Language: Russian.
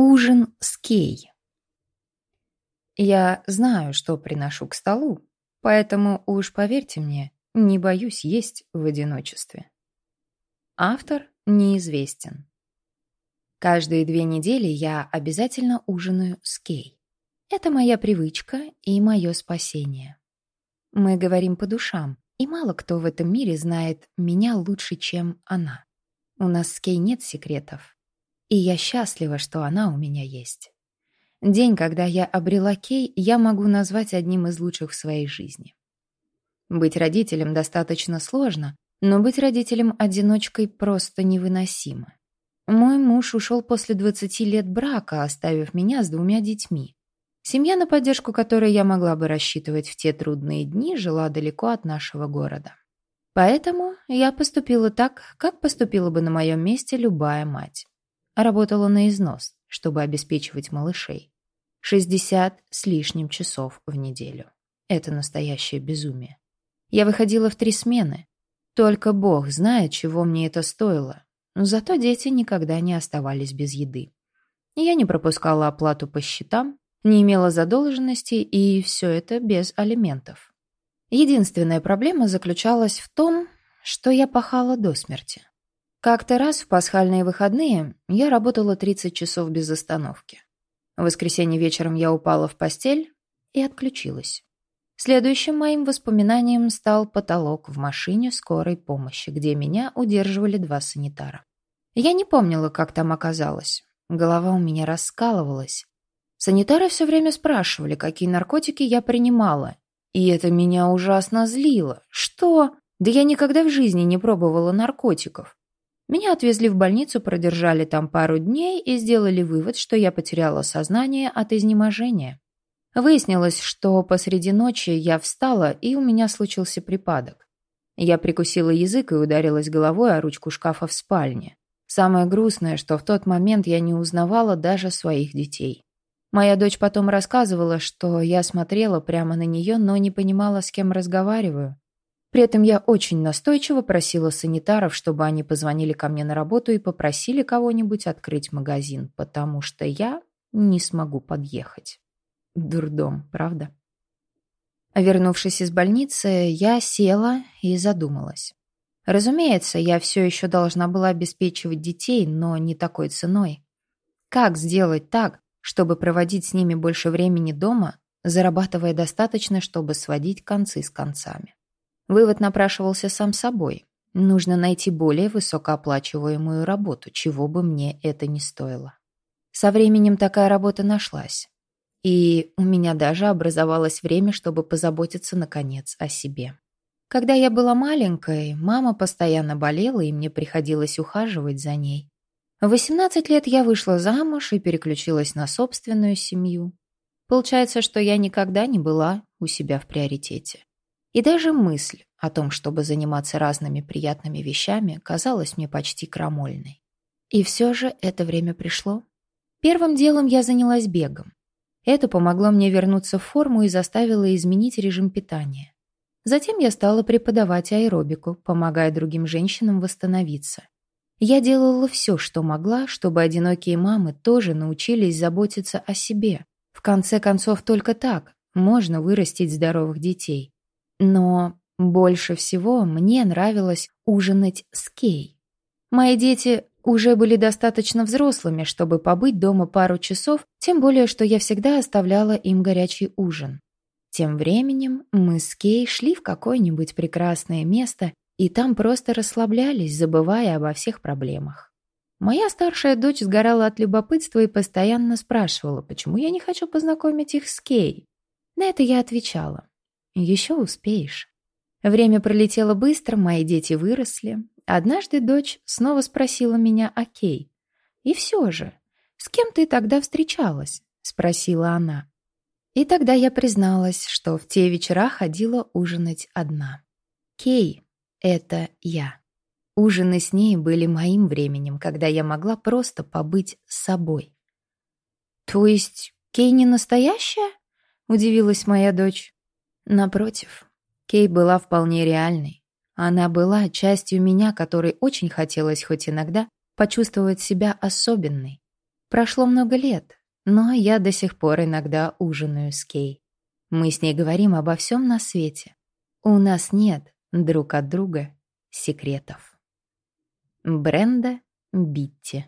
Ужин с Кей. Я знаю, что приношу к столу, поэтому уж поверьте мне, не боюсь есть в одиночестве. Автор неизвестен. Каждые две недели я обязательно ужинаю с Кей. Это моя привычка и мое спасение. Мы говорим по душам, и мало кто в этом мире знает меня лучше, чем она. У нас с Кей нет секретов. И я счастлива, что она у меня есть. День, когда я обрела Кей, я могу назвать одним из лучших в своей жизни. Быть родителем достаточно сложно, но быть родителем-одиночкой просто невыносимо. Мой муж ушел после 20 лет брака, оставив меня с двумя детьми. Семья, на поддержку которой я могла бы рассчитывать в те трудные дни, жила далеко от нашего города. Поэтому я поступила так, как поступила бы на моем месте любая мать. Работала на износ, чтобы обеспечивать малышей. 60 с лишним часов в неделю. Это настоящее безумие. Я выходила в три смены. Только Бог знает, чего мне это стоило. Зато дети никогда не оставались без еды. Я не пропускала оплату по счетам, не имела задолженностей, и все это без алиментов. Единственная проблема заключалась в том, что я пахала до смерти. Как-то раз в пасхальные выходные я работала 30 часов без остановки. В воскресенье вечером я упала в постель и отключилась. Следующим моим воспоминанием стал потолок в машине скорой помощи, где меня удерживали два санитара. Я не помнила, как там оказалось. Голова у меня раскалывалась. Санитары все время спрашивали, какие наркотики я принимала. И это меня ужасно злило. Что? Да я никогда в жизни не пробовала наркотиков. Меня отвезли в больницу, продержали там пару дней и сделали вывод, что я потеряла сознание от изнеможения. Выяснилось, что посреди ночи я встала, и у меня случился припадок. Я прикусила язык и ударилась головой о ручку шкафа в спальне. Самое грустное, что в тот момент я не узнавала даже своих детей. Моя дочь потом рассказывала, что я смотрела прямо на нее, но не понимала, с кем разговариваю. При этом я очень настойчиво просила санитаров, чтобы они позвонили ко мне на работу и попросили кого-нибудь открыть магазин, потому что я не смогу подъехать. Дурдом, правда? Вернувшись из больницы, я села и задумалась. Разумеется, я все еще должна была обеспечивать детей, но не такой ценой. Как сделать так, чтобы проводить с ними больше времени дома, зарабатывая достаточно, чтобы сводить концы с концами? Вывод напрашивался сам собой. Нужно найти более высокооплачиваемую работу, чего бы мне это ни стоило. Со временем такая работа нашлась. И у меня даже образовалось время, чтобы позаботиться, наконец, о себе. Когда я была маленькой, мама постоянно болела, и мне приходилось ухаживать за ней. В 18 лет я вышла замуж и переключилась на собственную семью. Получается, что я никогда не была у себя в приоритете. И даже мысль о том, чтобы заниматься разными приятными вещами, казалась мне почти крамольной. И все же это время пришло. Первым делом я занялась бегом. Это помогло мне вернуться в форму и заставило изменить режим питания. Затем я стала преподавать аэробику, помогая другим женщинам восстановиться. Я делала все, что могла, чтобы одинокие мамы тоже научились заботиться о себе. В конце концов, только так можно вырастить здоровых детей. Но больше всего мне нравилось ужинать с Кей. Мои дети уже были достаточно взрослыми, чтобы побыть дома пару часов, тем более, что я всегда оставляла им горячий ужин. Тем временем мы с Кей шли в какое-нибудь прекрасное место и там просто расслаблялись, забывая обо всех проблемах. Моя старшая дочь сгорала от любопытства и постоянно спрашивала, почему я не хочу познакомить их с Кей. На это я отвечала. Еще успеешь. Время пролетело быстро, мои дети выросли. Однажды дочь снова спросила меня о Кей. «И все же, с кем ты тогда встречалась?» — спросила она. И тогда я призналась, что в те вечера ходила ужинать одна. Кей — это я. Ужины с ней были моим временем, когда я могла просто побыть с собой. «То есть Кей не настоящая?» — удивилась моя дочь. Напротив, Кей была вполне реальной. Она была частью меня, которой очень хотелось хоть иногда почувствовать себя особенной. Прошло много лет, но я до сих пор иногда ужинаю с Кей. Мы с ней говорим обо всем на свете. У нас нет друг от друга секретов. Бренда Битти